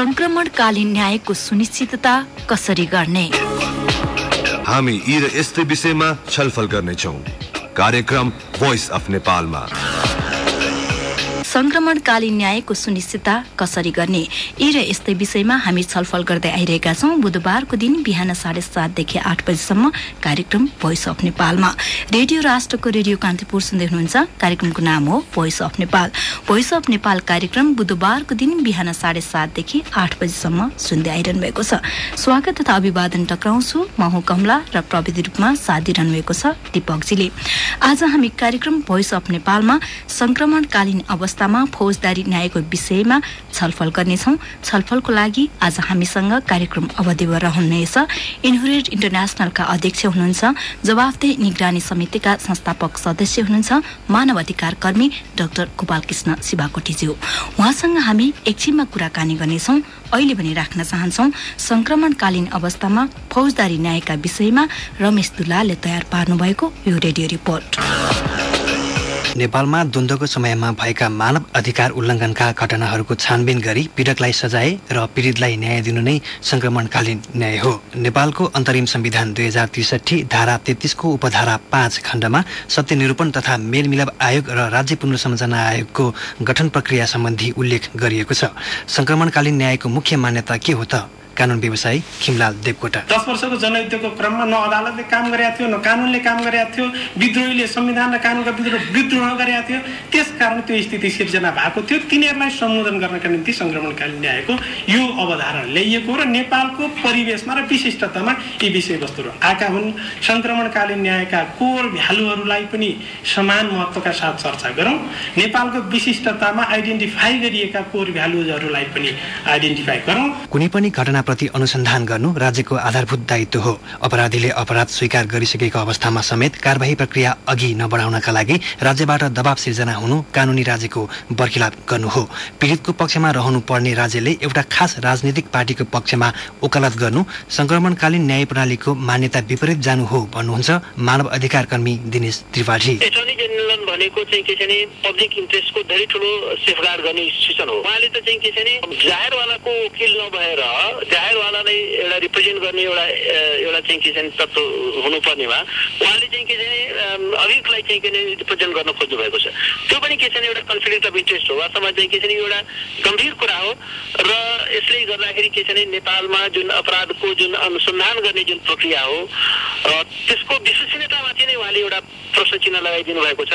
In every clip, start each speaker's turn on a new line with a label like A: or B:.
A: संक्रमणकालीन न्यायको सुनिश्चितता कसरी गर्ने?
B: हामी यी र यस्तै विषयमा छलफल गर्नेछौँ। कार्यक्रम भोइस अफ नेपालमा।
A: संक्रमणकालीन न्यायको सुनिश्चितता कसरी गर्ने? यी र यस्तै विषयमा हामी छलफल गर्दै आइरहेका छौँ। बुधबारको दिन बिहान साढे सातदेखि आठ बजीसम्म कार्यक्रम भोइस अफ नेपालमा रेडियो राष्ट्रको रेडियो कान्तिपुर सुन्दै हुनुहुन्छ। कार्यक्रमको नाम हो voice of Nepal voice of Nepal कार्यक्रम बुधबारको दिन बिहान साढे सातदेखि आठ बजीसम्म सुन्दै आइरहनु भएको छ। स्वागत तथा अभिवादन टक्राउँछु म हुँ कमला र प्रविधि रूपमा साथ दिइरहनु भएको छ दीपकजीले। आज हामी कार्यक्रम भोइस अफ नेपालमा संक्रमणकालीन अवस्था अवस्थामा फौजदारी न्यायको विषयमा छलफल गर्नेछौ। छलफलको लागि आज हामीसँग कार्यक्रम अवधिमा रहनुहुनेछ। इन्हुरेट इन्टरनेसनलका अध्यक्ष हुनुहुन्छ जवाफदेह निगरानी समितिका संस्थापक सदस्य हुनुहुन्छ मानव अधिकार कर्मी डाक्टर गोपाल कृष्ण शिवाकोटीज्यू। उहाँसँग हामी एकछिनमा कुराकानी गर्नेछौ। अहिले पनि राख्न चाहन्छौ संक्रमणकालीन अवस्थामा फौजदारी न्यायका विषयमा रमेश दुलालले तयार पार्नु भएको यो रेडियो रिपोर्ट।
C: नेपालमा द्वन्द्वको समयमा भएका मानव अधिकार उल्लङ्घनका घटनाहरूको छानबिन गरी पीडकलाई सजाय र पीडितलाई न्याय दिनु नै संक्रमणकालीन न्याय हो। नेपालको अन्तरिम संविधान दुई हजार त्रिसठी धारा तेत्तिसको उपधारा पाँच खण्डमा सत्यनिरूपण तथा मेलमिलाप आयोग र राज्य पुनर्संरचना आयोगको गठन प्रक्रिया सम्बन्धी उल्लेख गरिएको छ। संक्रमणकालीन न्यायको मुख्य मान्यता के हो त? कानुन व्यवसायी खिमलाल देवकोटा।
D: दस वर्षको जनयुद्धको क्रममा न अदालतले काम गरेका थियो न कानुनले काम गरेका थियो विद्रोहीले संविधान र कानुनका विरुद्ध विद्रोह गरेका थियो। त्यस कारण त्यो स्थिति सिर्जना भएको थियो। तिनीहरूलाई सम्बोधन गर्नका निम्ति सङ्क्रमणकालीन न्यायको यो अवधारणा ल्याइएको र नेपालको परिवेशमा र विशिष्टतामा यी विषयवस्तुहरू आएका हुन्। सङ्क्रमणकालीन न्यायका कोर भ्यालुहरूलाई पनि समान महत्त्वका साथ चर्चा गरौँ। नेपालको विशिष्टतामा आइडेन्टिफाई गरिएका कोर भ्यालुजहरूलाई पनि आइडेन्टिफाई गरौँ।
C: कुनै पनि घटना प्रति अनुसन्धान गर्नु राज्यको आधारभूत दायित्व हो। अपराधीले अपराध स्वीकार गरिसकेको अवस्थामा समेत कारवाही प्रक्रिया अघि नबढाउनका लागि राज्यबाट दबाव सिर्जना हुनु कानुनी राज्यको बर्खिलाप गर्नु हो। पीडितको पक्षमा रहनु पर्ने राज्यले एउटा खास राजनीतिक पार्टीको पक्षमा वकालत गर्नु संक्रमणकालीन न्याय प्रणालीको मान्यता विपरीत जानु हो भन्नुहुन्छ मानव अधिकार कर्मी दिनेश त्रिपाठी।
E: भनेको चाहिँ के पब्लिक इन्ट्रेस्टको धेरै ठुलो सेफगार्ड गर्ने इन्स्टिट्युसन हो। उहाँले त चाहिँ के छ भने जाहेरवालाको वकिल नभएर जाहेरवालालाई एउटा रिप्रेजेन्ट गर्ने एउटा एउटा चाहिँ के छ भने तत्व हुनुपर्नेमा उहाँले चाहिँ के छ भने अभियुक्तलाई चाहिँ के रिप्रेजेन्ट गर्न खोज्नु भएको छ। त्यो पनि के छ भने एउटा कन्फ्लिक्ट अफ इन्ट्रेस्ट हो। वास्तवमा चाहिँ के छ एउटा गम्भीर कुरा हो र यसले गर्दाखेरि के छ भने नेपालमा जुन अपराधको जुन अनुसन्धान गर्ने जुन प्रक्रिया हो त्यसको विश्वसनीयतामाथि नै उहाँले एउटा प्रश्न चिन्ह लगाइदिनु भएको छ।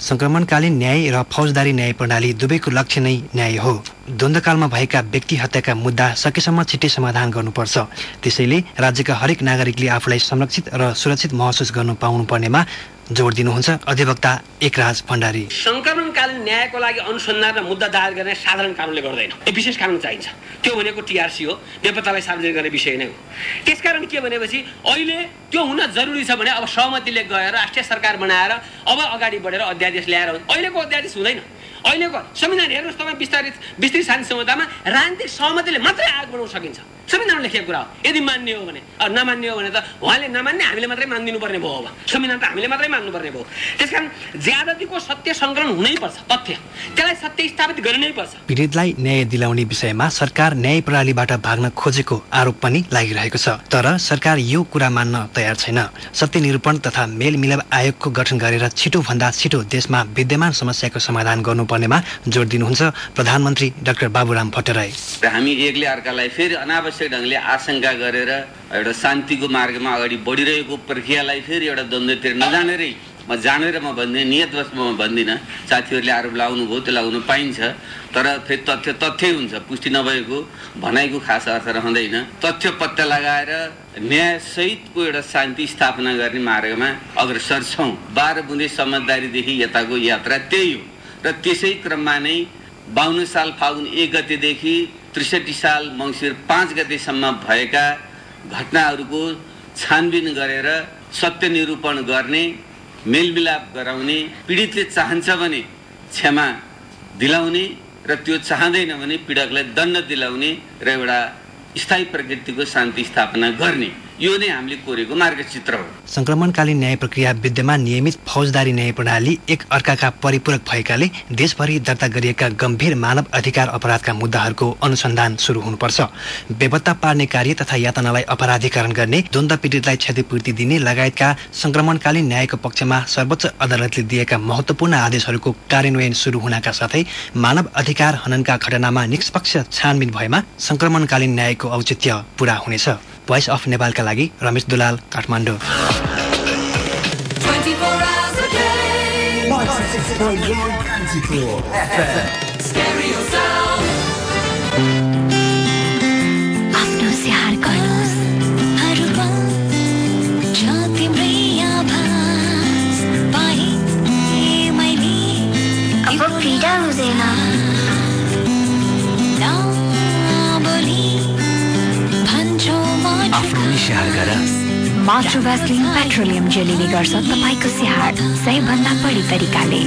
C: संक्रमणकालीन न्याय र फौजदारी न्याय प्रणाली दुवैको लक्ष्य नै न्याय हो। द्वन्द्वकालमा भएका व्यक्ति हत्याका मुद्दा सकेसम्म छिट्टै समाधान गर्नुपर्छ। त्यसैले राज्यका हरेक नागरिकले आफूलाई संरक्षित र सुरक्षित महसुस गर्नु पाउनु पर्नेमा जोड दिनुहुन्छ। अधिवक्ता एकराज भण्डारी।
F: सङ्क्रमणकालीन न्यायको लागि अनुसन्धान र मुद्दा दायर गर्ने साधारण कानुनले गर्दैन। यो विशेष कानुन चाहिन्छ। त्यो भनेको टिआरसी हो। बेपत्तालाई सार्वजनिक गर्ने विषय नै हो। त्यसकारण के भनेपछि अहिले त्यो हुन जरुरी छ भने अब सहमतिले गएर राष्ट्रिय सरकार बनाएर अब अगाडि बढेर अध्यादेश ल्याएर अहिलेको अध्यादेश हुँदैन। अहिलेको संविधान हेर्नुहोस् तपाईँ विस्तारित विस्तृत शान्ति संहितामा राजनीतिक सहमतिले मात्रै आग बनाउन सकिन्छ। संविधानमा लेखेको कुरा हो यदि मान्ने हो भने नमान्ने हो भने त उहाँले नमान्ने हामीले मात्रै मानिदिनु पर्ने भयो अब। संविधान त हामीले मात्रै मान्नुपर्ने भयो। त्यस कारण ज्यादतीको सत्य सङ्कलन हुनैपर्छ तथ्य। त्यसलाई सत्य स्थापित गरिनै पर्छ।
C: पीडितलाई न्याय दिलाउने विषयमा सरकार न्याय प्रणालीबाट भाग्न खोजेको आरोप पनि लागिरहेको छ तर सरकार यो कुरा मान्न तयार छैन। सत्य निरूपण तथा मेलमिलाप आयोगको गठन गरेर छिटो भन्दा छिटो देशमा विद्यमान समस्याको समाधान गर्नुपर्नेमा जोड दिनुहुन्छ प्रधानमन्त्री डाक्टर बाबुराम भट्टराई।
G: हामी एकले अर्कालाई फेरि अनावश्यक ढङ्गले आशंका गरेर एउटा शान्तिको मार्गमा अगाडि बढिरहेको प्रक्रियालाई फेरि एउटा द्वन्द्वतिर नजानेरै म जानेर म भन्दिनँ नियतवशमा म भन्दिनँ। साथीहरूले आरोप लगाउनु भयो त्यो लगाउनु पाइन्छ। तर फेरि तथ्य तथ्यै हुन्छ। पुष्टि नभएको भनाइको खास अर्थ रहँदैन। तथ्य पत्ता लगाएर न्यायसहितको एउटा शान्ति स्थापना गर्ने मार्गमा अग्रसर छौँ। बाह्र बुँदे समझदारीदेखि यताको यात्रा त्यही हो। र त्यसै क्रममा नै बाहन्न साल फागुन एक गतेदेखि त्रिसठी साल मङ्सिर पाँच गतेसम्म भएका घटनाहरूको छानबिन गरेर सत्य निरूपण गर्ने मेलमिलाप गराउने पीडितले चाहन्छ भने क्षमा दिलाउने र त्यो चाहँदैन भने पीडकलाई दण्ड दिलाउने र एउटा स्थायी प्रकृतिको शान्ति स्थापना गर्ने। यो नै हामीले कोरेको मार्गचित्र हो।
C: संक्रमणकालीन न्याय प्रक्रिया विद्यमान नियमित फौजदारी न्याय प्रणाली एक अर्काका परिपूरक भएकाले देशभरि दर्ता गरिएका गम्भीर मानव अधिकार अपराधका मुद्दाहरूको अनुसन्धान सुरु हुनुपर्छ। बेपत्ता पार्ने कार्य तथा यातनालाई अपराधीकरण गर्ने द्वन्द पीडितलाई क्षतिपूर्ति दिने लगायतका संक्रमणकालीन न्यायको पक्षमा सर्वोच्च अदालतले दिएका महत्वपूर्ण आदेशहरूको कार्यान्वयन सुरु हुनका साथै मानव अधिकार हननका घटनामा निष्पक्ष छानबिन भएमा संक्रमणकालीन न्यायको औचित्य पूरा हुनेछ। भोइस अफ नेपालका लागि रमेश दुलाल काठमाडौँ
H: 24 hours
I: स्याहार
J: गर।
I: मातृ भ्यासलिन पेट्रोलियम जेलीले गर्छ तपाईँको स्याहार। सयभन्दा बढी तरिकाले।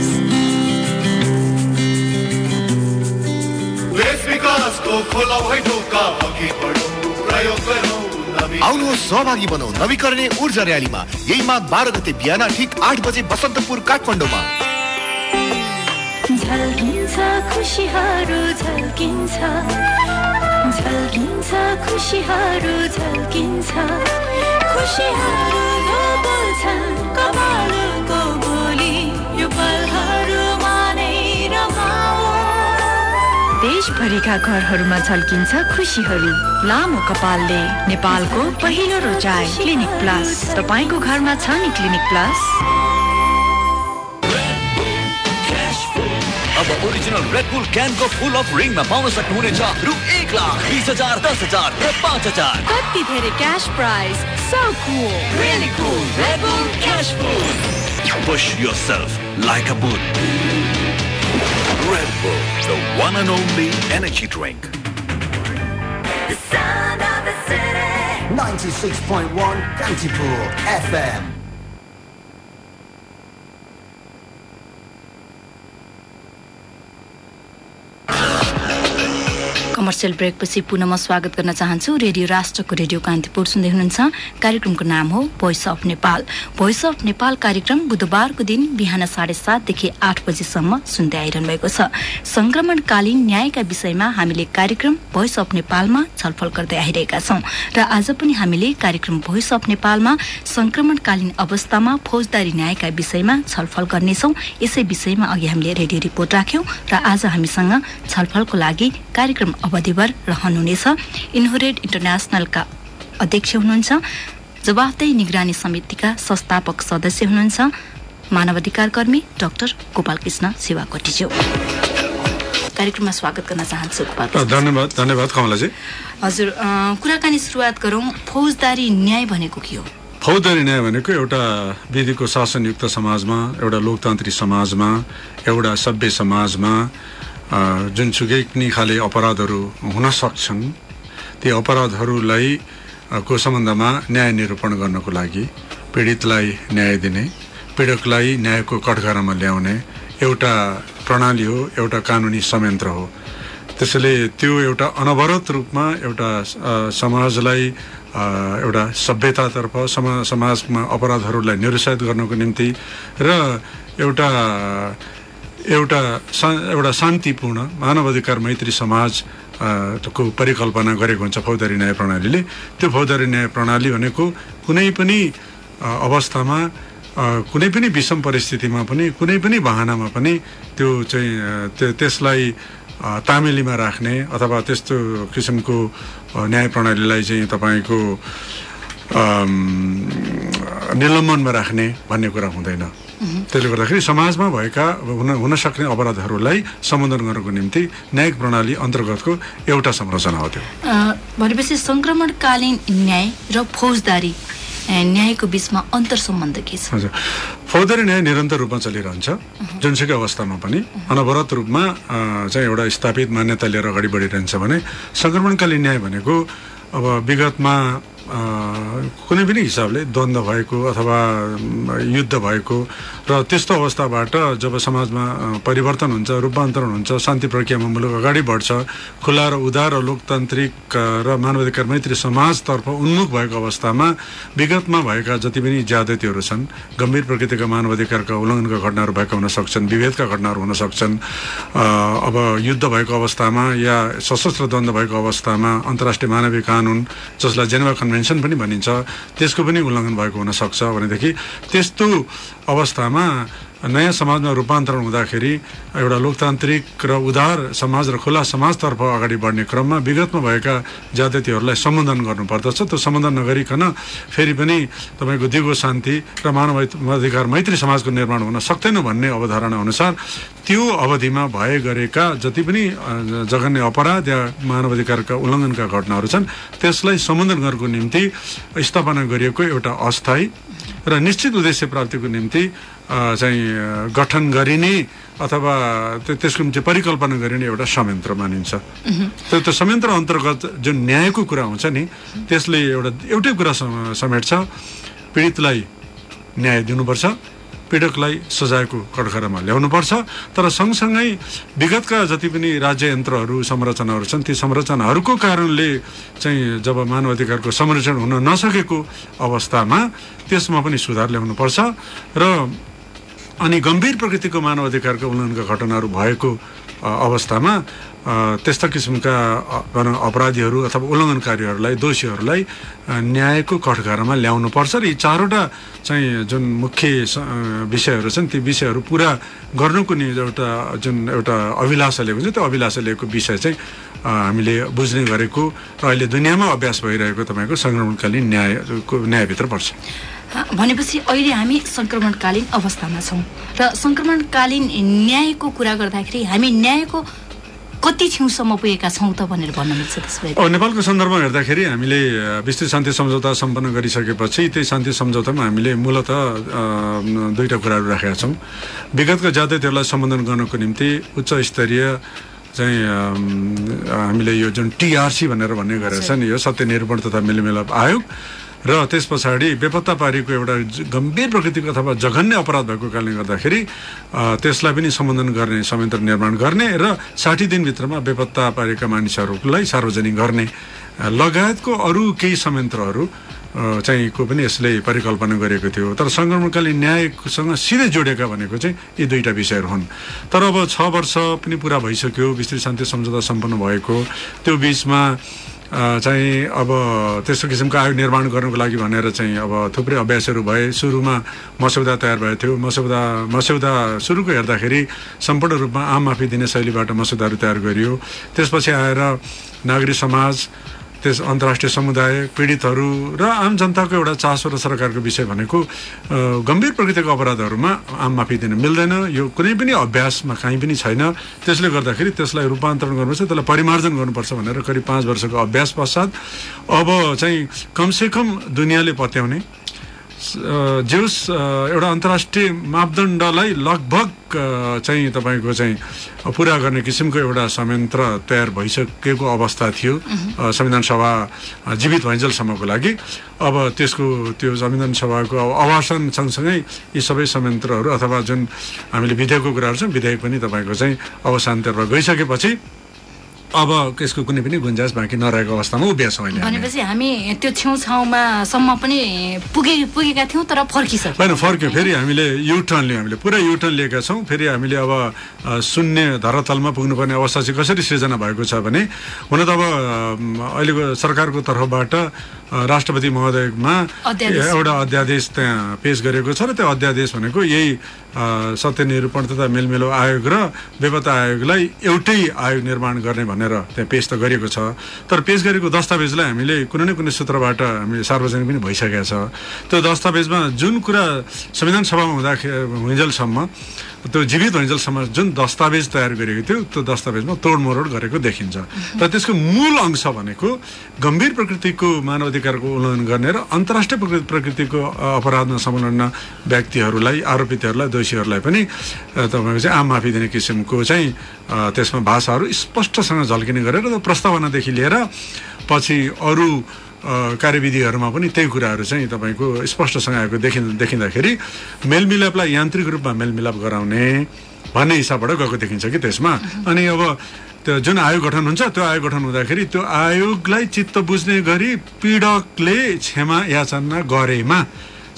K: आउनुहोस् सहभागी बनाउ नवीकरणीय ऊर्जा र्यालीमा। यही माघ बाह्र गते बिहान ठिक आठ बजे बसन्तपुर काठमाडौँमा।
I: झल्किन्छ खुसीहरू झल्किन्छ। झल्किन्छ खुसीहरू झल्किन्छ खुसीहरू बोल्छन् कपालको बोली यो
L: देशभरिका घरहरूमा झल्किन्छ खुसीहरू लामो कपालले नेपालको पहिलो रोजाइ क्लिनिक प्लस तपाईँको घरमा छ नि clinic plus
J: अब original red bull क्यानको full of रिङमा पाउन सक्नुहुनेछ रु एक लाख बिस हजार दस हजार र पाँच हजार
L: कति धेरै cash prize so cool
J: Really cool Red Bull Cash Food. Push yourself like a bull.
M: Red Bull, the one and only energy drink.
H: Sound of the city.
N: 96.1 Kantipur FM.
A: Commercial ब्रेकपछि पुनः म स्वागत गर्न चाहन्छु। रेडियो राष्ट्रको radio Kantipur सुन्दै हुनुहुन्छ। कार्यक्रमको नाम हो voice of Nepal voice of Nepal कार्यक्रम बुधबारको दिन बिहान साढे सातदेखि आठ बजीसम्म सुन्दै आइरहनु भएको छ। संक्रमणकालीन न्यायका विषयमा हामीले कार्यक्रम भोइस अफ नेपालमा छलफल गर्दै आइरहेका छौं र आज पनि हामीले कार्यक्रम भोइस अफ नेपालमा संक्रमणकालीन अवस्थामा फौजदारी न्यायका विषयमा छलफल गर्नेछौं। यसै विषयमा अघि हामीले रेडियो रिपोर्ट राख्यौं र आज हामीसँग छलफलको लागि कार्यक्रम अवधिभर रहनुहुनेछ। इन्होरेड इन्टरनेसनलका अध्यक्ष हुनुहुन्छ। जवाफदेही निगरानी समितिका संस्थापक सदस्य हुनुहुन्छ। मानवाधिकार कर्मी डाक्टर गोपाल कृष्ण शिवाकोटीज्यू कार्यक्रममा स्वागत गर्न चाहन्छु।
O: धन्यवाद धन्यवाद कमलाजी।
A: हजुर कुराकानी सुरुवात गरौं। फौजदारी न्याय भनेको के हो?
O: फौजदारी न्याय भनेको एउटा विधिको शासनयुक्त समाजमा एउटा लोकतान्त्रिक समाजमा एउटा सभ्य समाजमा जुनसुकै खाले अपराधहरू हुन सक्छन् ती अपराधहरूलाई को सम्बन्धमा न्याय निरूपण गर्नको लागि पीडितलाई न्याय दिने पीडकलाई न्यायको कठघरामा ल्याउने एउटा प्रणाली हो एउटा कानुनी संयन्त्र हो त्यसैले त्यो एउटा अनवरत रूपमा एउटा समाजलाई एउटा सभ्यतातर्फ समा समाजमा अपराधहरूलाई निरुत्साहित गर्नको निम्ति र एउटा एउटा एउटा शान्तिपूर्ण मानवाधिकार मैत्री समाज को परिकल्पना गरेको हुन्छ फौजदारी न्याय प्रणालीले। त्यो फौजदारी न्याय प्रणाली भनेको कुनै पनि अवस्थामा कुनै पनि विषम परिस्थितिमा पनि कुनै पनि बहानामा पनि त्यो चाहिँ त्यसलाई तामेलीमा राख्ने अथवा त्यस्तो किसिमको न्याय प्रणालीलाई चाहिँ तपाईँको निलम्बनमा राख्ने भन्ने कुरा हुँदैन। त्यसले गर्दाखेरि समाजमा भएका हुन हुन सक्ने अपराधहरूलाई सम्बोधन गर्नको निम्ति न्यायिक प्रणाली अन्तर्गतको एउटा संरचना हो त्यो।
A: भनेपछि संक्रमणकालीन न्याय र फौजदारी न्यायको बीचमा अन्तर सम्बन्ध के छ?
O: हजुर। फौजदारी न्याय निरन्तर रूपमा चलिरहन्छ। जुनसुकै अवस्थामा पनि। अनवरत रूपमा चाहिँ एउटा स्थापित मान्यता लिएर अगाडि बढिरहन्छ भने सङ्क्रमणकालीन न्याय भनेको अब विगतमा कुनै पनि हिसाबले द्वन्द्व भएको अथवा युद्ध भएको र त्यस्तो अवस्थाबाट जब समाजमा परिवर्तन हुन्छ रूपान्तरण हुन्छ शान्ति प्रक्रियामा मुलुक अगाडि बढ्छ खुला र उदार र लोकतान्त्रिक र मानवाधिकार मैत्री समाजतर्फ उन्मुख भएको अवस्थामा विगतमा भएका जति पनि ज्यादतीहरू छन् गम्भीर प्रकृतिका मानवाधिकारका उल्लङ्घनका घटनाहरू भएका हुन सक्छन् विभेदका घटनाहरू हुन सक्छन् अब युद्ध भएको अवस्थामा या सशस्त्र द्वन्द्व भएको अवस्थामा अन्तर्राष्ट्रिय मानवीय कानुन जसलाई जेनेवा कन्भेन्सन पनि भनिन्छ। त्यसको पनि उल्लङ्घन भएको हुनसक्छ भनेदेखि त्यस्तो अवस्थामा नयाँ समाजमा रूपान्तरण हुँदाखेरि एउटा लोकतान्त्रिक र उदार समाज र खुला समाजतर्फ अगाडि बढ्ने क्रममा विगतमा भएका ज्यादतीहरूलाई सम्बोधन गर्नुपर्दछ। त्यो सम्बोधन नगरिकन फेरि पनि तपाईँको दिगो शान्ति र मानव अधिकार मैत्री समाजको निर्माण हुन सक्दैन भन्ने अवधारणा अनुसार त्यो अवधिमा भए गरेका जति पनि जघन्य अपराध या मानव अधिकारका उल्लङ्घनका घटनाहरू छन् त्यसलाई सम्बोधन गर्नको निम्ति स्थापना गरिएको एउटा अस्थायी र निश्चित उद्देश्य प्राप्तिको निम्ति चाहिँ गठन गरिने अथवा त्यो- त्यसको निम्ति परिकल्पना गरिने एउटा संयन्त्र मानिन्छ। त्यो त्यो संयन्त्र अन्तर्गत जुन न्यायको कुरा हुन्छ नि त्यसले एउटा एउटै कुरा सम- समेट्छ। पीडितलाई न्याय दिनुपर्छ। पीडकलाई सजायको कठघरामा ल्याउनुपर्छ। तर सँगसँगै विगतका जति पनि राज्य यन्त्रहरू संरचनाहरू छन् ती संरचनाहरूको कारणले चाहिँ जब मानव अधिकारको संरक्षण हुन नसकेको अवस्थामा त्यसमा पनि सुधार ल्याउनुपर्छ र अनि गम्भीर प्रकृतिको मानव अधिकारका उल्लङ्घनका घटनाहरू भएको अवस्थामा त्यस्ता किसिमका अपराधीहरू अथवा उल्लङ्घनकारीहरूलाई दोषीहरूलाई न्यायको कठघरामा ल्याउनुपर्छ र यी चारवटा चाहिँ जुन मुख्य विषयहरू छन् ती विषयहरू पुरा गर्नुको निम्ति एउटा जुन एउटा अभिलाषा लिएको छ त्यो अभिलाषा लिएको विषय चाहिँ हामीले बुझ्ने गरेको र अहिले दुनियाँमा अभ्यास भइरहेको तपाईँको सङ्क्रमणकालीन न्यायको न्यायभित्र पर्छ।
A: भनेपछि अहिले हामी सङ्क्रमणकालीन अवस्थामा छौँ र सङ्क्रमणकालीन न्यायको कुरा गर्दाखेरि हामी न्यायको कति छेउसम्म पुगेका छौँ त भनेर भन्न मिल्छ त्यसो भए
O: अब नेपालको सन्दर्भमा हेर्दाखेरि हामीले विस्तृत शान्ति सम्झौता सम्पन्न गरिसकेपछि त्यही शान्ति सम्झौतामा हामीले मूलत दुईवटा कुराहरू राखेका छौँ। विगतका ज्यादैहरूलाई सम्बोधन गर्नको निम्ति उच्च स्तरीय चाहिँ हामीले यो जुन टिआरसी भनेर भन्ने गरेका छन् यो सत्य निरूपण तथा मेलमिलाप आयोग र त्यस पछाडि बेपत्ता पारीको एउटा गम्भीर प्रकृतिको अथवा जघन्य अपराध भएको कारणले गर्दाखेरि त्यसलाई पनि सम्बोधन गर्ने संयन्त्र निर्माण गर्ने र साठी दिनभित्रमा बेपत्ता पारेका मानिसहरूलाई सार्वजनिक गर्ने। लगायतको अरू केही संयन्त्रहरू चाहिँ को पनि यसले परिकल्पना गरेको थियो। तर सङ्क्रमणकालीन न्यायसँग सिधै जोडेका भनेको चाहिँ यी दुईटा विषयहरू हुन्। तर अब छ वर्ष पनि पुरा भइसक्यो विस्तृत शान्ति सम्झौता सम्पन्न भएको। त्यो बिचमा चाहिँ अब त्यस्तो किसिमको आयोग निर्माण गर्नको लागि भनेर चाहिँ अब थुप्रै अभ्यासहरू भए। सुरुमा मस्यौदा तयार भएको थियो। मस्यौदा मस्यौदा सुरुको हेर्दाखेरि सम्पूर्ण रूपमा आम माफी दिने शैलीबाट मस्यौदाहरू तयार गरियो। त्यसपछि आएर नागरिक समाज त्यस अन्तर्राष्ट्रिय समुदाय पीडितहरू र आम जनताको एउटा चासो र सरकारको विषय भनेको गम्भीर प्रकृतिको अपराधहरूमा आम माफी दिन मिल्दैन। यो कुनै पनि अभ्यासमा कहीँ पनि छैन। त्यसले गर्दाखेरि त्यसलाई रूपान्तरण गर्नुपर्छ त्यसलाई परिमार्जन गर्नुपर्छ भनेर करिब पाँच वर्षको अभ्यास पश्चात अब चाहिँ कमसेकम दुनियाँले पत्याउने जेउस एउटा अन्तर्राष्ट्रिय मापदण्डलाई लगभग चाहिँ तपाईँको चाहिँ पुरा गर्ने किसिमको एउटा संयन्त्र तयार भइसकेको अवस्था थियो। संविधान सभा जीवित भइन्जेलसम्मको लागि। अब त्यसको त्यो संविधान सभाको आवासन सँगसँगै यी सबै संयन्त्रहरू अथवा जुन हामीले विधेयकको कुराहरू छ विधेयक पनि तपाईँको चाहिँ अवसानतर्फ गइसकेपछि अब त्यसको कुनै पनि गुन्जाइस बाँकी नरहेको अवस्थामा उभिएछौँ अहिले।
A: भनेपछि हामी त्यो छेउछाउमा सम्म पनि पुगे पुगेका थियौँ तर फर्किसक्यौँ।
O: होइन फर्क्यो। फेरि हामीले युटर्न लियौँ हामीले पुरा युटर्न लिएका छौँ। फेरि हामीले अब शून्य धरातलमा पुग्नुपर्ने अवस्था चाहिँ कसरी सृजना भएको छ भने हुन त अब अहिलेको सरकारको तर्फबाट राष्ट्रपति महोदयमा। एउटा अध्यादेश त्यहाँ पेश गरेको छ र त्यो अध्यादेश भनेको यही अ, सत्य निरूपण तथा मेलमेलो आयोग र बेपत्ता आयोगलाई एउटै आयोग निर्माण गर्ने भनेर त्यहाँ पेश त गरिएको छ तर पेश गरेको दस्तावेजलाई हामीले कुनै न कुनै सूत्रबाट हामी सार्वजनिक पनि भइसकेका छ त्यो दस्तावेजमा जुन कुरा संविधान सभामा हुँदाखेरि हुइन्जेलसम्म त्यो जीवित हुइन्जेलसम्म जुन दस्तावेज तयार गरेको थियो त्यो दस्तावेजमा तोडमोड गरेको देखिन्छ। र त्यसको मूल अंश भनेको गम्भीर प्रकृतिको मानव अधिकारको उल्लङ्घन गर्ने र अन्तर्राष्ट्रिय प्रकृति प्रकृतिको अपराधमा संलग्न व्यक्तिहरूलाई आरोपितहरूलाई दोषीहरूलाई पनि तपाईँको चाहिँ आम माफी दिने किसिमको चाहिँ त्यसमा भाषाहरू स्पष्टसँग झल्किने गरेर त्यो प्रस्तावनादेखि लिएर पछि अरू कार्यविधिहरूमा पनि त्यही कुराहरू चाहिँ तपाईँको स्पष्टसँग आएको देखि देखिँदाखेरि मेलमिलापलाई यान्त्रिक रूपमा मेलमिलाप गराउने भन्ने हिसाबबाट गएको देखिन्छ कि त्यसमा। अनि अब त्यो जुन आयोग गठन हुन्छ त्यो आयोग गठन हुँदाखेरि त्यो आयोगलाई चित्त बुझ्ने गरी पीडकले क्षमा याचना गरेमा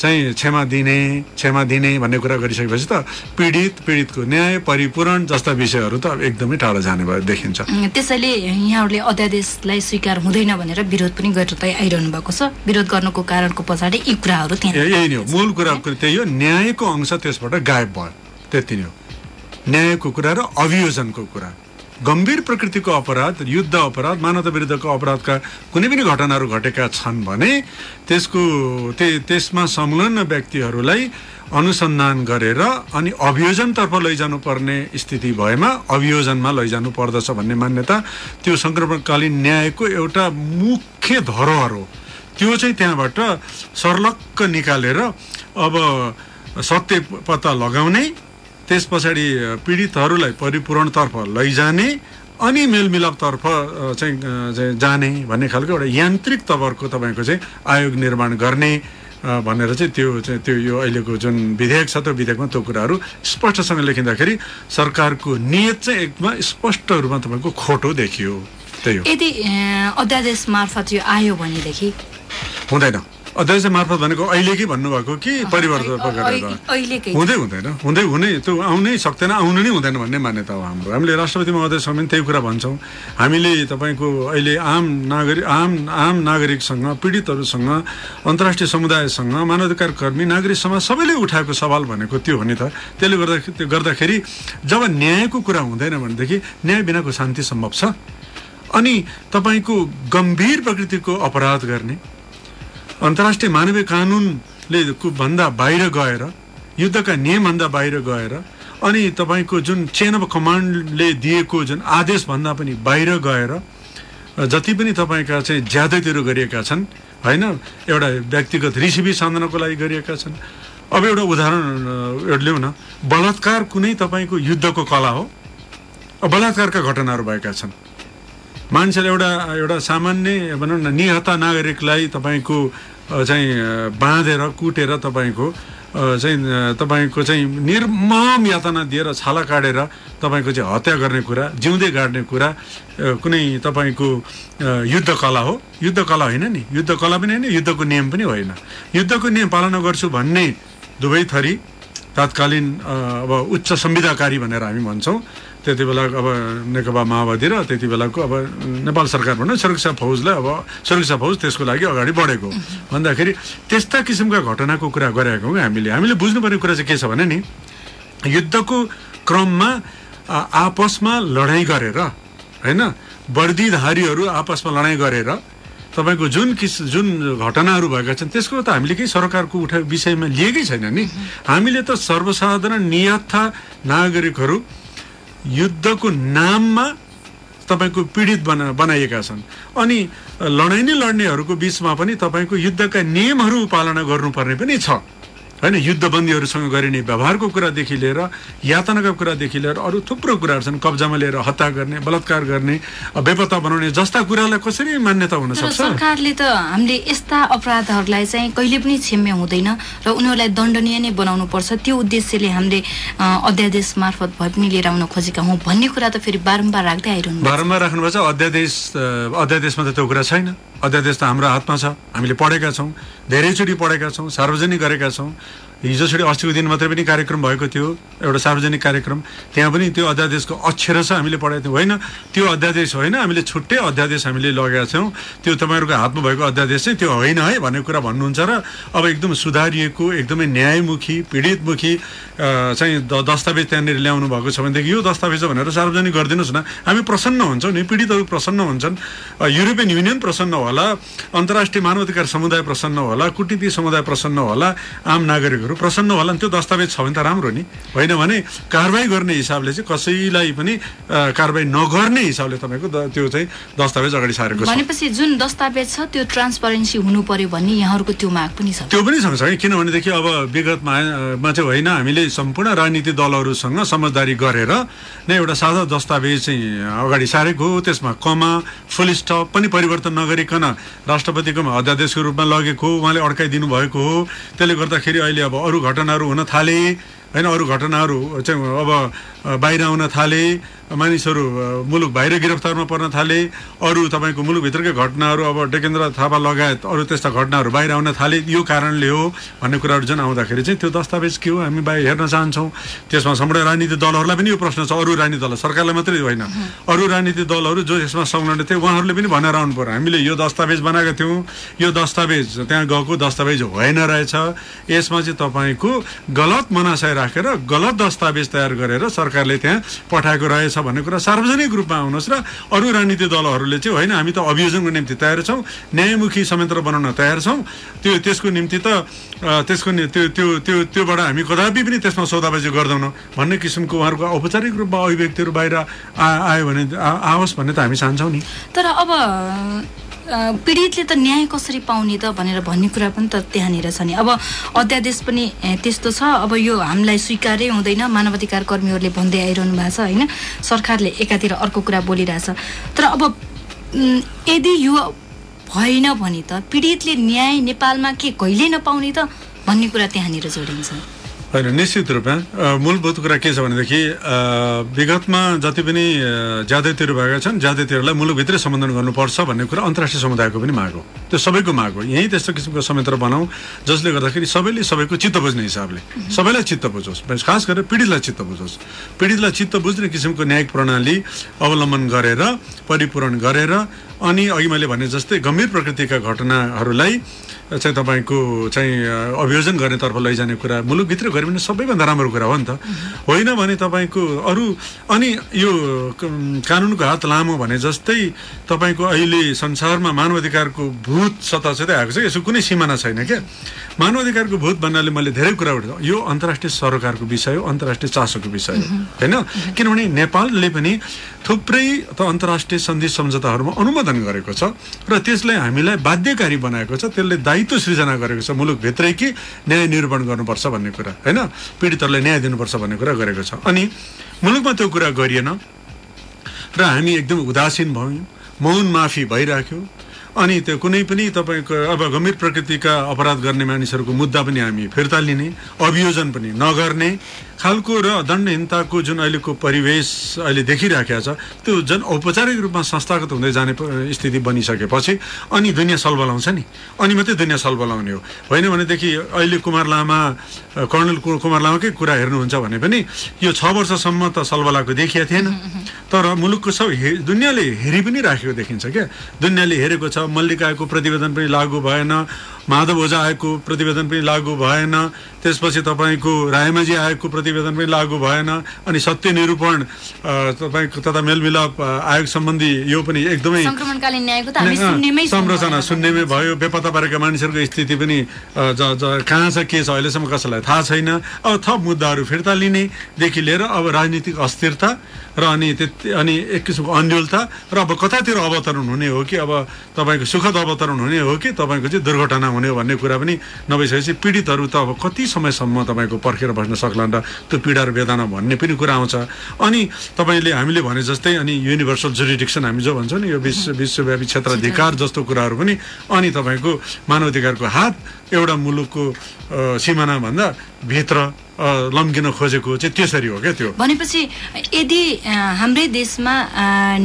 O: चाहिँ क्षमा दिने क्षमा दिने भन्ने कुरा गरिसकेपछि त पीडित पीडितको न्याय परिपूरण जस्ता विषयहरू त अब एकदमै टाढा जाने भयो देखिन्छ।
A: त्यसैले यहाँहरूले अध्यादेशलाई स्वीकार हुँदैन भनेर विरोध पनि गर्दै आइरहनु भएको छ। विरोध गर्नुको कारणको पछाडि यी कुराहरू
O: यही नै हो। मूल कुरा त्यही हो। न्यायको अंश त्यसबाट गायब भयो। त्यति नै हो। न्यायको कुरा र अभियोजनको कुरा। गम्भीर प्रकृतिको अपराध युद्ध अपराध मानवता विरुद्धको अपराधका कुनै पनि घटनाहरू घटेका छन् भने त्यसको ते त्यसमा संलग्न व्यक्तिहरूलाई अनुसन्धान गरेर अनि अभियोजनतर्फ लैजानु पर्ने स्थिति भएमा अभियोजनमा लैजानु पर्दछ भन्ने मान्यता त्यो सङ्क्रमणकालीन न्यायको एउटा मुख्य धरोहर हो। त्यो चाहिँ त्यहाँबाट सर्लक्क निकालेर अब सत्य पत्ता लगाउने त्यस पछाडि पीडितहरूलाई परिपूरणतर्फ लैजाने अनि मेलमिलापतर्फ चाहिँ जाने भन्ने खालको एउटा यान्त्रिक तवरको तपाईँको चाहिँ आयोग निर्माण गर्ने भनेर चाहिँ त्यो चाहिँ त्यो यो अहिलेको जुन विधेयक छ त्यो विधेयकमा त्यो कुराहरू स्पष्टसँग लेखिँदाखेरि सरकारको नियत चाहिँ एकदम स्पष्ट रूपमा तपाईँको खोटो देखियो। त्यही हो।
A: यदि अध्यादेश मार्फत यो आयो भनेदेखि?
O: हुँदैन। अध्यक्ष मार्फत भनेको अहिलेकै भन्नुभएको? कि परिवर्तन गरेर हुँदै हुँदैन हुँदै हुने त्यो आउनै सक्दैन आउनु नै हुँदैन भन्ने मान्यता हो हाम्रो। हामीले राष्ट्रपति महोदयसँग पनि त्यही कुरा भन्छौँ। हामीले तपाईँको अहिले आम नागरिक आम आम नागरिकसँग पीडितहरूसँग अन्तर्राष्ट्रिय समुदायसँग मानवाधिकार कर्मी नागरिक समाज सबैले उठाएको सवाल भनेको त्यो हो नि त। त्यसले गर्दा त्यो गर्दाखेरि जब न्यायको कुरा हुँदैन भनेदेखि न्याय बिनाको शान्ति सम्भव छ। अनि तपाईँको गम्भीर प्रकृतिको अपराध गर्ने अन्तर्राष्ट्रिय मानवीय कानुनले भन्दा बाहिर गएर युद्धका नियमभन्दा बाहिर गएर अनि तपाईँको जुन चेन अफ कमान्डले दिएको जुन आदेशभन्दा पनि बाहिर गएर जति पनि तपाईँका चाहिँ ज्यादैतिर गरिएका छन् होइन एउटा व्यक्तिगत रिसिभी साधनको लागि गरिएका छन्। अब एउटा उदाहरण एउटा न। बलात्कार कुनै तपाईँको युद्धको कला हो बलात्कारका घटनाहरू भएका छन्। मान्छेले एउटा एउटा सामान्य भनौँ न निहत्ता नागरिकलाई तपाईँको चाहिँ बाँधेर कुटेर तपाईँको चाहिँ तपाईँको चाहिँ निर्मम यातना दिएर छाला काटेर तपाईँको चाहिँ हत्या गर्ने कुरा जिउँदै गाड्ने कुरा कुनै तपाईँको अ, युद्ध कला हो। युद्ध कला होइन नि। युद्ध कला पनि होइन युद्धको नियम पनि होइन। युद्धको नियम पालना गर्छु भन्ने दुवै थरी तात्कालीन अब उच्च संविधाकारी भनेर हामी भन्छौँ। त्यति बेला अब नेकपा माओवादी र त्यति बेलाको अब नेपाल सरकार भनौँ सुरक्षा फौजलाई अब सुरक्षा फौज त्यसको लागि अगाडि बढेको भन्दाखेरि त्यस्ता किसिमका घटनाको कुरा गरेको हौँ हामीले। हामीले बुझ्नुपर्ने कुरा चाहिँ के छ भने नि युद्धको क्रममा आपसमा लडाइँ गरेर होइन वर्दीधारीहरू आपसमा लडाइँ गरेर तपाईँको जुन किस जुन घटनाहरू भएका छन् त्यसको त हामीले केही सरकारको उठा विषयमा लिएकै छैन नि। हामीले त सर्वसाधारण नियत्था नागरिकहरू युद्धको नाममा तपाईँको पीडित बना बनाइएका छन्। अनि लडाइँ नै लड्नेहरूको बिचमा पनि तपाईँको युद्धका नियमहरू पालना गर्नुपर्ने पनि छ। होइन युद्धबन्दीहरूसँग गरिने व्यवहारको कुरादेखि लिएर यातनाका कुरादेखि लिएर अरू थुप्रो कुराहरू छन्। कब्जामा लिएर हत्या गर्ने बलात्कार गर्ने बेपत्ता बनाउने जस्ता कुरालाई कसरी मान्यता हुन सक्छ?
A: सरकारले त हामीले यस्ता अपराधहरूलाई चाहिँ कहिले पनि क्षम्य हुँदैन र उनीहरूलाई दण्डनीय नै बनाउनु पर्छ। त्यो उद्देश्यले हामीले अध्यादेश मार्फत भए पनि लिएर आउन खोजेका हौँ भन्ने कुरा त फेरि बारम्बार राख्दै आइरहनु भएको छ।
O: बारम्बार राख्नुपर्छ अध्यादेश अध्यादेशमा त त्यो कुरा छैन। अध्यादेश त हाम्रो हातमा छ। हामीले पढेका छौँ धेरैचोटि पढेका छौँ सार्वजनिक गरेका छौँ। हिजोचोटि अस्तिको दिन मात्रै पनि कार्यक्रम भएको थियो एउटा सार्वजनिक कार्यक्रम। त्यहाँ पनि त्यो अध्यादेशको अक्षर छ हामीले पढाएको थियौँ। होइन त्यो अध्यादेश होइन हामीले छुट्टै अध्यादेश हामीले लगेका छौँ। त्यो तपाईँहरूको हातमा भएको अध्यादेश चाहिँ त्यो होइन है भन्ने कुरा भन्नुहुन्छ र अब एकदम सुधारिएको एकदमै न्यायमुखी पीडितमुखी चाहिँ दस्तावेज त्यहाँनिर ल्याउनु भएको छ भनेदेखि यो दस्तावेज भनेर सार्वजनिक गरिदिनुहोस् न। हामी प्रसन्न हुन्छौँ नि पीडितहरू प्रसन्न हुन्छन् युरोपियन युनियन प्रसन्न होला अन्तर्राष्ट्रिय मानवाधिकार समुदाय प्रसन्न होला कुटनीतिक समुदाय प्रसन्न होला आम नागरिकहरू अध्यादेशहरू प्रसन्न होला नि त्यो दस्तावेज छ भने त राम्रो नि। होइन भने कारवाही गर्ने हिसाबले चाहिँ कसैलाई पनि कारवाही नगर्ने हिसाबले तपाईँको त्यो चाहिँ दस्तावेज अगाडि सारेको छ।
A: भनेपछि जुन दस्तावेज छ त्यो ट्रान्सपरेन्सी हुनु पर्यो भन्ने यहाँहरूको त्यो माग पनि छ।
O: त्यो पनि सँगसँगै किनभनेदेखि अब विगतमा चाहिँ होइन हामीले सम्पूर्ण राजनीतिक दलहरूसँग समझदारी गरेर नै एउटा साझा दस्तावेज चाहिँ अगाडि सारेको हो। त्यसमा कमा फुल स्टप पनि परिवर्तन नगरिकन राष्ट्रपतिकोमा अध्यादेशको रूपमा लगेको हो। उहाँले अड्काइदिनु भएको हो। त्यसले गर्दाखेरि अहिले अब अरू घटनाहरू हुन थाले होइन अरू घटनाहरू चाहिँ अब बाहिर आउन थाले मानिसहरू मुलुक बाहिर गिरफ्तारमा पर्न थाले अरू तपाईँको मुलुकभित्रकै घटनाहरू अब डेकेन्द्र थापा लगायत अरू त्यस्ता घटनाहरू बाहिर आउन थाले यो कारणले हो भन्ने कुराहरू जुन आउँदाखेरि चाहिँ त्यो दस्तावेज के हो हामी बाहिर हेर्न चाहन्छौँ। त्यसमा सम्पूर्ण राजनीतिक दलहरूलाई पनि यो प्रश्न छ अरू राजनीतिक दल सरकारलाई मात्रै होइन। अरू राजनीतिक दलहरू जो यसमा संलग्न थिए उहाँहरूले पनि भनेर आउनु पर्यो। हामीले यो दस्तावेज बनाएका थियौँ। यो दस्तावेज त्यहाँ गएको दस्तावेज होइन रहेछ। यसमा चाहिँ तपाईँको गलत मनासाय राखेर गलत दस्तावेज तयार गरेर सरकारले त्यहाँ पठाएको रहेछ। भन्ने कुरा सार्वजनिक रूपमा आउनुहोस् र अरू राजनीतिक दलहरूले चाहिँ होइन हामी त अभियोजनको निम्ति तयार छौँ न्यायमुखी संयन्त्र बनाउन तयार छौँ। त्यो त्यसको निम्ति त त्यसको त्यो त्यो त्यो त्योबाट हामी कदापि पनि त्यसमा सौदाबाजी गर्दैनौँ भन्ने किसिमको उहाँहरूको औपचारिक रूपमा अभिव्यक्तिहरू बाहिर आ- आयो भने आओस् भन्ने त हामी चाहन्छौँ नि।
A: तर अब पीडितले त न्याय कसरी पाउने त भनेर भन्ने कुरा पनि त त्यहाँनिर छ नि। अब अध्यादेश पनि त्यस्तो छ। अब यो हामीलाई स्वीकार्य हुँदैन। मानवाधिकार कर्मीहरूले भन्दै आइरहनु भएको छ होइन? सरकारले एकातिर अर्को कुरा बोलिरहेछ। तर अब यदि यो भएन भने त पीडितले न्याय नेपालमा के कहिले नपाउने त भन्ने कुरा त्यहाँनिर जोडिन्छ।
O: होइन निश्चित रूपमा मूलभूत कुरा के छ भनेदेखि विगतमा जति पनि ज्यादैतिर भएका छन् ज्यादैतिरलाई मुलुकभित्रै सम्बोधन गर्नुपर्छ भन्ने कुरा अन्तर्राष्ट्रिय समुदायको पनि माग हो। त्यो सबैको माग हो। यहीँ त्यस्तो किसिमको संयन्त्र बनाऊ जसले गर्दाखेरि सबैले सबैको चित्त बुझ्ने हिसाबले। सबैलाई चित्त बुझोस्। खास गरेर पीडितलाई चित्त बुझोस्। पीडितलाई चित्त बुझ्ने किसिमको न्यायिक प्रणाली अवलम्बन गरेर परिपूरण गरेर अनि अघि मैले भने जस्तै गम्भीर प्रकृतिका घटनाहरूलाई चाहिँ तपाईँको चाहिँ अभियोजन गर्नेतर्फ लैजाने कुरा मुलुकभित्र गऱ्यो भने सबैभन्दा राम्रो कुरा हो नि त। होइन भने तपाईँको अरू अनि यो कानुनको हात लामो भने जस्तै तपाईँको अहिले संसारमा मानवाधिकारको भूत सतासतै आएको छ यसको कुनै सिमाना छैन क्या। मानवाधिकारको भूत भन्नाले मैले धेरै कुरा उठाउँछु यो अन्तर्राष्ट्रिय सरकारको विषय हो अन्तर्राष्ट्रिय चासोको विषय हो। होइन? किनभने नेपालले पनि थुप्रै त अन्तर्राष्ट्रिय सन्धि सम्झौताहरूमा अनुमोदन गरेको छ र त्यसलाई हामीलाई बाध्यकारी बनाएको छ त्यसले दायित्व सृजना गरेको छ मुलुकभित्रै कि न्याय निरूपण गर्नुपर्छ भन्ने कुरा। होइन? पीडितहरूलाई न्याय दिनुपर्छ भन्ने कुरा गरेको छ। अनि मुलुकमा त्यो कुरा गरिएन र हामी एकदम उदासीन भयौँ। मौन माफी भइराख्यो। अनि त्यो कुनै पनि तपाईँको अब गम्भीर प्रकृतिका अपराध गर्ने मानिसहरूको मुद्दा पनि हामी फिर्ता लिने अभियोजन पनि नगर्ने खालको र दण्डहीनताको जुन अहिलेको परिवेश अहिले देखिराखेको छ त्यो जुन औपचारिक रूपमा संस्थागत हुँदै जाने स्थिति बनिसकेपछि अनि दुनियाँ सलबलाउँछ नि। अनि मात्रै दुनियाँ सलबलाउने हो। होइन भनेदेखि अहिले कुमार लामा कर्णेल कुमार लामाकै कुरा हेर्नुहुन्छ भने पनि यो छ वर्षसम्म त सलबलाको देखिया थिएन। तर मुलुकको सब हे दुनियाँले हेरि पनि राखेको देखिन्छ क्या। दुनियाँले हेरेको छ मल्लिकाको प्रतिवेदन पनि लागू भएन। माधव ओझा आएको प्रतिवेदन पनि लागू भएन। त्यसपछि तपाईँको रायमाझी आयोगको प्रतिवेदन पनि लागू भएन। अनि सत्य निरूपण अ, तपाईँको तथा मेलमिलाप आयोग सम्बन्धी यो पनि एकदमै संरचना सुन्नेमै भयो। बेपत्ता परेका मानिसहरूको स्थिति पनि कहाँ छ के छ अहिलेसम्म कसैलाई थाहा छैन। अब थप मुद्दाहरू फिर्ता लिनेदेखि लिएर अब राजनीतिक अस्थिरता र अनि त्यति अनि एक किसिमको अन्यलता र अब कतातिर अवतरण हुने हो कि अब तपाईँको सुखद अवतरण हुने हो कि तपाईँको चाहिँ दुर्घटना हुने हो भन्ने कुरा पनि नभइसकेपछि पीडितहरू त अब कति समयसम्म तपाईँको पर्खेर बस्न सक्लान् र त्यो पीडा र वेदना भन्ने पनि कुरा आउँछ। अनि तपाईँले हामीले भने जस्तै अनि युनिभर्सल जुरिडिक्सन हामी जो भन्छौँ नि यो विश्व विश्वव्यापी क्षेत्राधिकार जस्तो कुराहरू पनि। अनि तपाईँको मानवाधिकारको हात एउटा मुलुकको सिमानाभन्दा भित्र लम्किन खोजेको चाहिँ त्यसरी हो क्या त्यो?
A: भनेपछि यदि हाम्रै देशमा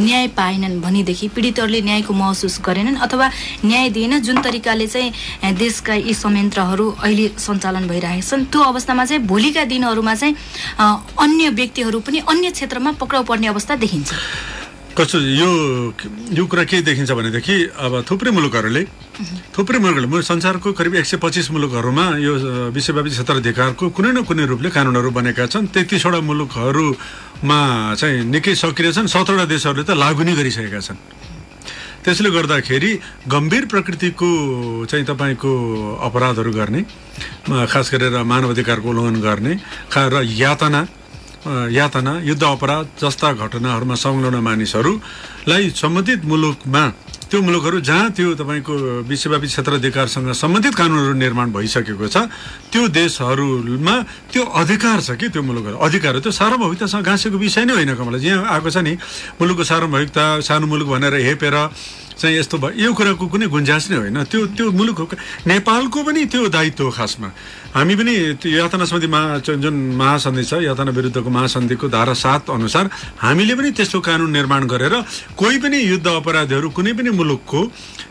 A: न्याय पाएनन् भनेदेखि पीडितहरूले न्यायको महसुस गरेनन् अथवा न्याय दिएन जुन तरिकाले चाहिँ देशका यी संयन्त्रहरू अहिले सञ्चालन भइरहेका छन् त्यो अवस्थामा चाहिँ भोलिका दिनहरूमा चाहिँ अन्य व्यक्तिहरू पनि अन्य क्षेत्रमा पक्राउ पर्ने अवस्था देखिन्छ।
O: कस्तो यो यो कुरा के देखिन्छ भनेदेखि अब थुप्रै मुलुकहरूले थुप्रै मुलुकहरूले मुलुक संसारको करिब एक सय पच्चिस मुलुकहरूमा यो विश्वव्यापी क्षेत्राधिकारको कुनै न कुनै रूपले कानुनहरू बनेका छन्। तेत्तिसवटा मुलुकहरूमा चाहिँ निकै सक्रिय छन्। सत्रवटा देशहरूले त लागू नै गरिसकेका छन्। त्यसले गर्दाखेरि गम्भीर प्रकृतिको चाहिँ तपाईँको अपराधहरू गर्ने म, खास गरेर मानव अधिकारको उल्लङ्घन गर्ने र यातना यातना युद्ध अपराध जस्ता घटनाहरूमा संलग्न मानिसहरूलाई सम्बन्धित मुलुकमा त्यो मुलुकहरू जहाँ त्यो तपाईँको विश्वव्यापी क्षेत्र अधिकारसँग सम्बन्धित कानुनहरू निर्माण भइसकेको छ त्यो देशहरूमा त्यो अधिकार छ कि त्यो मुलुकहरू? अधिकार हो त्यो सार्वभौमिकतासँग गाँसेको विषय नै होइन कमला यहाँ आएको छ नि मुलुकको सार्वभौमिकता सानो मुलुक भनेर हेपेर चाहिँ यस्तो भयो। यो कुराको कुनै गुन्जाइस नै होइन। त्यो त्यो मुलुक नेपालको पनि त्यो दायित्व हो खासमा। हामी पनि यातना सन्धि महा जुन महासन्धि छ यातना विरुद्धको महासन्धिको धारा सात अनुसार हामीले पनि त्यस्तो कानुन निर्माण गरेर कोही पनि युद्ध अपराधीहरू कुनै पनि मुलुकको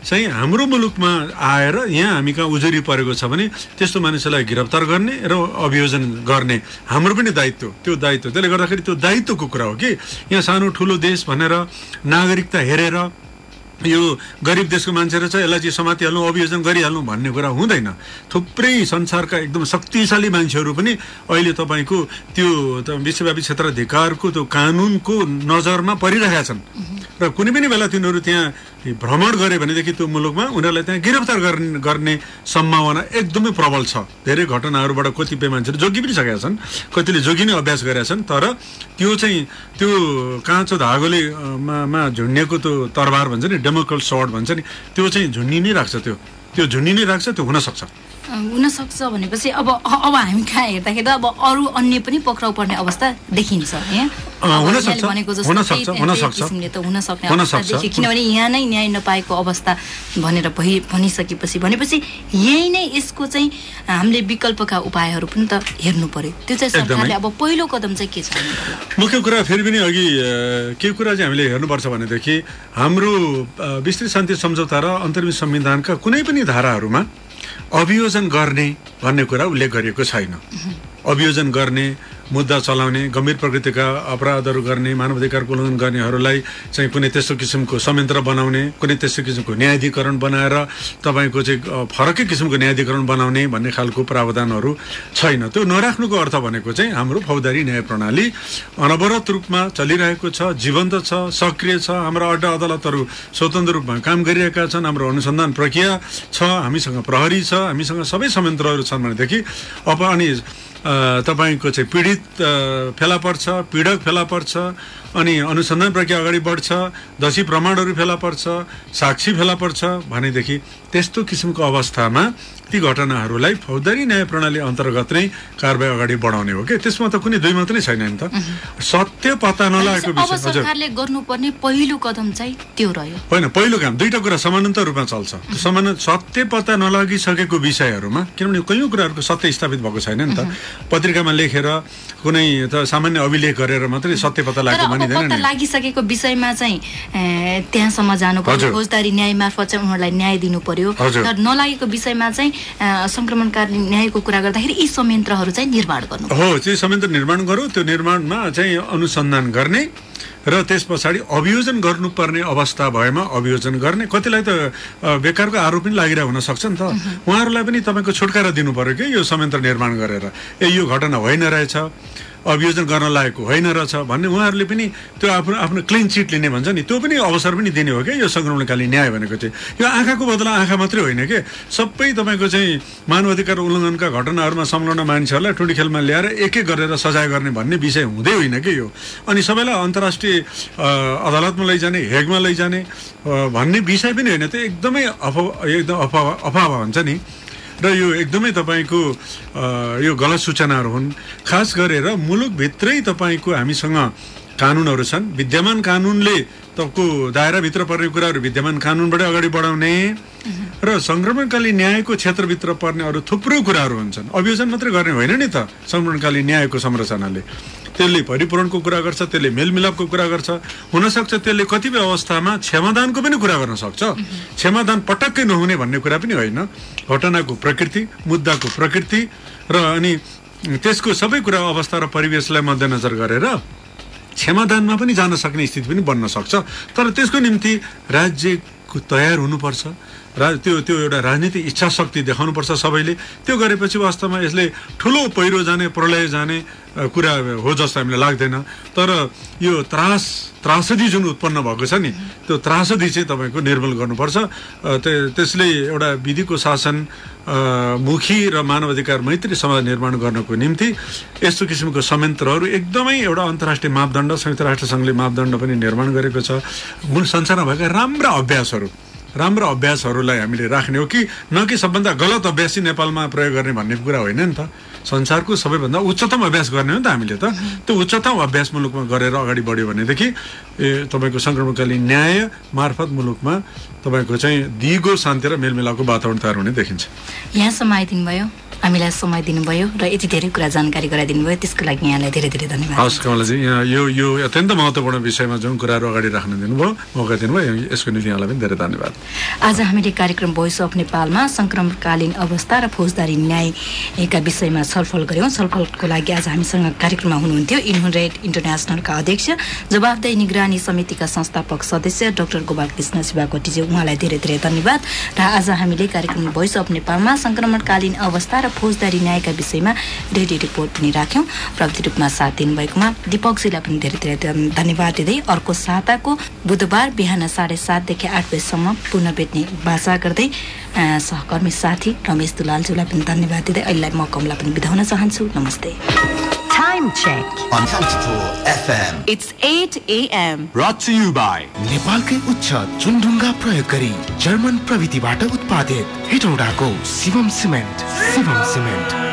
O: चाहिँ हाम्रो मुलुकमा आएर यहाँ हामी कहाँ उजुरी परेको छ भने त्यस्तो मानिसलाई गिरफ्तार गर्ने र अभियोजन गर्ने हाम्रो पनि दायित्व त्यो दायित्व त्यसले गर्दाखेरि त्यो दायित्वको कुरा हो कि यहाँ सानो ठुलो देश भनेर नागरिकता हेरेर यो गरिब देशको मान्छेहरू छ यसलाई चाहिँ समातिहाल्नु अभियोजन गरिहाल्नु भन्ने कुरा हुँदैन। थुप्रै संसारका एकदम शक्तिशाली मान्छेहरू पनि अहिले तपाईँको त्यो विश्वव्यापी क्षेत्राधिकारको त्यो कानुनको नजरमा परिरहेका छन्। र कुनै पनि बेला तिनीहरू त्यहाँ भ्रमण गरे भनेदेखि त्यो मुलुकमा उनीहरूलाई त्यहाँ गिरफ्तार गर्ने सम्भावना एकदमै प्रबल छ। धेरै घटनाहरूबाट कतिपय मान्छेहरू जोगी पनि सकेका छन् कतिले जोगी नै अभ्यास गरेका छन् तर त्यो चाहिँ त्यो काँचो धागोले मा झुन्डिएको त्यो तरबार भन्छ नि डेमोकल सर्ट भन्छ नि त्यो चाहिँ झुन्डी नै राख्छ त्यो। त्यो झुन्डी नै राख्छ त्यो हुनसक्छ।
A: हुनसक्छ भनेपछि अब अब हामी कहाँ हेर्दाखेरि त अब अरू अन्य पनि पक्राउ पर्ने अवस्था देखिन्छ यहाँ किनभने यहाँ नै न्याय नपाएको अवस्था भनेर भइ भनिसकेपछि भनेपछि यही नै यसको चाहिँ हामीले विकल्पका उपायहरू पनि त हेर्नु पर्यो। त्यो चाहिँ। सरकारले अब पहिलो कदम चाहिँ के छ?
O: मुख्य कुरा फेरि पनि अघि के कुरा चाहिँ हामीले हेर्नुपर्छ भनेदेखि हाम्रो विस्तृत शान्ति सम्झौता र अन्तरिम संविधानका कुनै पनि धाराहरूमा अभियोजन गर्ने भन्ने कुरा उल्लेख गरिएको छैन। अभियोजन गर्ने मुद्दा चलाउने गम्भीर प्रकृतिका अपराधहरू गर्ने मानवाधिकारको उल्लङ्घन गर्नेहरूलाई चाहिँ कुनै त्यस्तो किसिमको संयन्त्र बनाउने कुनै त्यस्तो किसिमको न्यायाधिकरण बनाएर तपाईँको चाहिँ फरकै किसिमको न्यायाधिकरण बनाउने भन्ने खालको प्रावधानहरू छैन। त्यो नराख्नुको अर्थ भनेको चाहिँ हाम्रो फौजदारी न्याय प्रणाली अनवरत रूपमा चलिरहेको छ जीवन्त छ सक्रिय छ। हाम्रा अड्डा अदालतहरू स्वतन्त्र रूपमा काम गरिरहेका छन्। हाम्रो अनुसन्धान प्रक्रिया छ हामीसँग प्रहरी छ हामीसँग सबै संयन्त्रहरू छन् भनेदेखि अब अनि तपाईँको चाहिँ पीडित फेला पर्छ पीडक फेला पर्छ अनि अनुसन्धान प्रक्रिया अगाडि बढ्छ दसी प्रमाणहरू फेला पर्छ साक्षी फेला पर्छ भनेदेखि त्यस्तो किसिमको अवस्थामा ती घटनाहरूलाई फौजदारी न्याय प्रणाली अन्तर्गत नै कारवाही अगाडि बढाउने हो कि त्यसमा त कुनै दुई मात्र छैन नि त। सत्य पत्ता नलागेको विषय
A: सरकारले गर्नुपर्ने पहिलो कदम चाहिँ त्यो रह्यो।
O: होइन पहिलो काम दुईटा कुरा समानान्तर रूपमा चल्छ। समान सत्य पत्ता नलागिसकेको विषयहरूमा किनभने कैयौँ कुराहरूको सत्य स्थापित भएको छैन नि त। पत्रिकामा लेखेर कुनै त सामान्य अभिलेख गरेर मात्रै सत्य पत्ता लागेको मानिँदैन
A: पत्ता लागिसकेको विषयमा चाहिँ त्यहाँसम्म जानु पर्यो। फौजदारी न्याय मार्फत चाहिँ उनीहरूलाई न्याय दिनु पर्यो। तर नलागेको विषयमा चाहिँ अ, संक्रमणकारी न्यायको कुरा गर्दाखेरि यी संयन्त्रहरू चाहिँ निर्माण गर्नु
O: हो त्यो संयन्त्र निर्माण गरौँ त्यो निर्माणमा चाहिँ अनुसन्धान गर्ने र त्यस पछाडि अभियोजन गर्नुपर्ने अवस्था भएमा अभियोजन गर्ने। कतिलाई त बेकारको आरोप पनि लागिरहेको हुनसक्छ नि त। उहाँहरूलाई पनि तपाईँको छुटकारा दिनु पर्यो कि यो संयन्त्र निर्माण गरेर। ए यो घटना होइन रहेछ। अभियोजन गर्न लागेको होइन रहेछ भन्ने उहाँहरूले पनि त्यो आफ्नो आफ्नो क्लिन चिट लिने भन्छ नि त्यो पनि अवसर पनि दिने हो क्या यो सङ्क्रमणकालीन न्याय भनेको चाहिँ। यो आँखाको बदला आँखा मात्रै होइन कि? सबै तपाईँको चाहिँ मानव अधिकार उल्लङ्घनका घटनाहरूमा संलग्न मानिसहरूलाई टुडी खेलमा ल्याएर एक एक गरेर सजाय गर्ने भन्ने विषय हुँदै होइन कि यो? अनि सबैलाई अन्तर्राष्ट्रिय अदालतमा लैजाने हेगमा लैजाने भन्ने विषय पनि होइन त्यो एकदमै अफवा एकदम अफवा अफवा भन्छ नि। र यो एकदमै तपाईँको यो गलत सूचनाहरू हुन्। खास गरेर मुलुकभित्रै तपाईँको हामीसँग कानुनहरू छन्। विद्यमान कानुनले तपाईँको दायराभित्र पर्ने कुराहरू विद्यमान कानुनबाटै अगाडि बढाउने र सङ्क्रमणकालीन न्यायको क्षेत्रभित्र पर्ने अरू थुप्रो कुराहरू हुन्छन्। अभियोजन मात्रै गर्ने होइन नि त सङ्क्रमणकालीन न्यायको संरचनाले। त्यसले परिपूरणको कुरा गर्छ त्यसले मेलमिलापको कुरा गर्छ। हुनसक्छ त्यसले कतिपय अवस्थामा क्षमादानको पनि कुरा गर्न सक्छ। क्षमादान पटक्कै नहुने भन्ने कुरा पनि होइन। घटनाको प्रकृति मुद्दाको प्रकृति र अनि त्यसको सबै कुरा अवस्था र परिवेशलाई मध्यनजर गरेर क्षमादानमा पनि जान सक्ने स्थिति पनि बन्न सक्छ। तर त्यसको निम्ति राज्यको तयार हुनुपर्छ। रा त्यो त्यो एउटा राजनीतिक इच्छा शक्ति देखाउनुपर्छ सबैले। त्यो गरेपछि वास्तवमा यसले ठुलो पहिरो जाने प्रलय जाने कुरा हो जस्तो हामीलाई लाग्दैन। तर यो त्रास त्रासदी जुन उत्पन्न भएको छ नि त्यो त्रासदी चाहिँ तपाईँको निर्मूल गर्नुपर्छ। त्यसले एउटा विधिको शासन मुखी र मानव अधिकार मैत्री समाज निर्माण गर्नको निम्ति यस्तो किसिमको संयन्त्रहरू एकदमै एउटा अन्तर्राष्ट्रिय मापदण्ड संयुक्त राष्ट्र सङ्घले मापदण्ड पनि निर्माण गरेको छ। मूल संसारमा भएका राम्रा अभ्यासहरू राम्रो अभ्यासहरूलाई हामीले राख्ने हो कि न कि सबभन्दा गलत अभ्यास चाहिँ नेपालमा प्रयोग गर्ने भन्ने कुरा होइन नि त। संसारको सबैभन्दा उच्चतम अभ्यास गर्ने हो नि त हामीले त। त्यो उच्चतम अभ्यास मुलुकमा गरेर अगाडि बढ्यो भनेदेखि ए तपाईँको सङ्क्रमणकालीन न्याय मार्फत मुलुकमा तपाईँको चाहिँ दिगो शान्ति र मेलमिलापको वातावरण तयार हुने देखिन्छ।
A: यहाँसम्म आइदिनु भयो हामीलाई समय दिनुभयो र यति धेरै कुरा जानकारी गराइदिनु भयो त्यसको लागि यहाँलाई धेरै धेरै धन्यवाद।
O: हवस् कमलाजी यहाँ यो यो अत्यन्त महत्त्वपूर्ण विषयमा जुन कुराहरू अगाडि राख्न दिनुभयो मौका दिनुभयो यसको निम्ति यहाँलाई पनि धेरै धन्यवाद।
A: आज हामीले कार्यक्रम भोइस अफ नेपालमा संक्रमणकालीन अवस्था र फौजदारी न्यायका विषयमा छलफल गऱ्यौँ। छलफलको लागि आज हामीसँग कार्यक्रममा हुनुहुन्थ्यो इन्हुरेट इन्टरनेसनलका अध्यक्ष जवाबदेही निगरानी समितिका संस्थापक सदस्य डाक्टर गोपाल कृष्ण शिवाकोटीजी उहाँलाई धेरै धेरै धन्यवाद र आज हामीले कार्यक्रम भोइस अफ नेपालमा संक्रमणकालीन अवस्था र फौजदारी न्यायका विषयमा रेडियो रिपोर्ट पनि राख्यौँ। प्रविधि रूपमा साथ दिनुभएकोमा दिपकजीलाई पनि धेरै धेरै धन- धन्यवाद दिँदै अर्को साताको बुधबार बिहान साढे सातदेखि आठ बजीसम्म पुनः भेट्ने बाचा गर्दै सहकर्मी साथी रमेश दुलालज्यूलाई पनि धन्यवाद दिँदै अहिलेलाई म कमला पनि बिदा हुन चाहन्छु। नमस्ते।
P: Time check.
N: On Cantipur FM.
P: It's 8 a.m.
K: Brought to you by नेपालकै उच्च चुनढुङ्गा प्रयोग गरी जर्मन प्रविधिबाट उत्पादित हेटौडाको शिवम सिमेन्ट शिवम सिमेन्ट